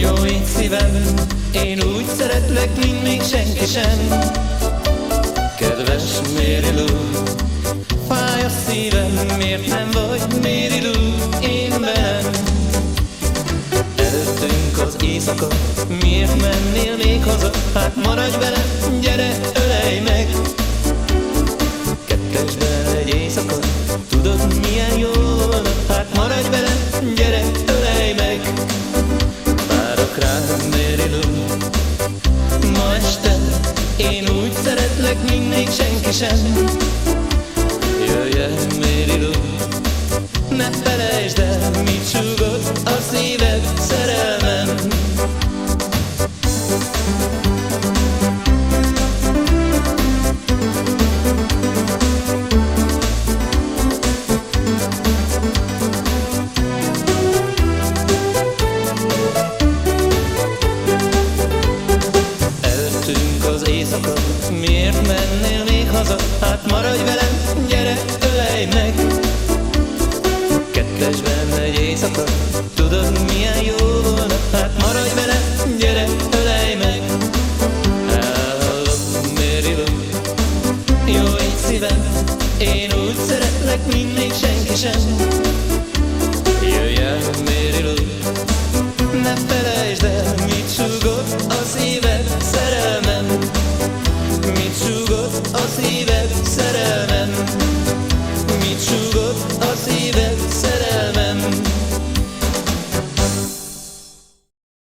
Jó így szívem, én úgy szeretlek, mint még senki sem. Kedves Mary Fáj a szívem, miért nem vagy Mary Én velem. Előttünk az éjszaka Miért mennél még haza? Hát maradj velem, gyere, ölej meg. Kettesben egy éjszaka Tudod milyen jó volna? Hát maradj velem, gyere, Lou Ma este én úgy szeretlek, mint még senki sem. Jöjjön, Miért mennél még haza? Hát maradj velem, gyere, ölej meg. Kettesben egy éjszaka, tudod milyen jó volna? Hát maradj velem, gyere, ölej meg. Állok, Mary Lou, jó így szívem Én úgy szeretlek, mint még senki sem. a szíved szem.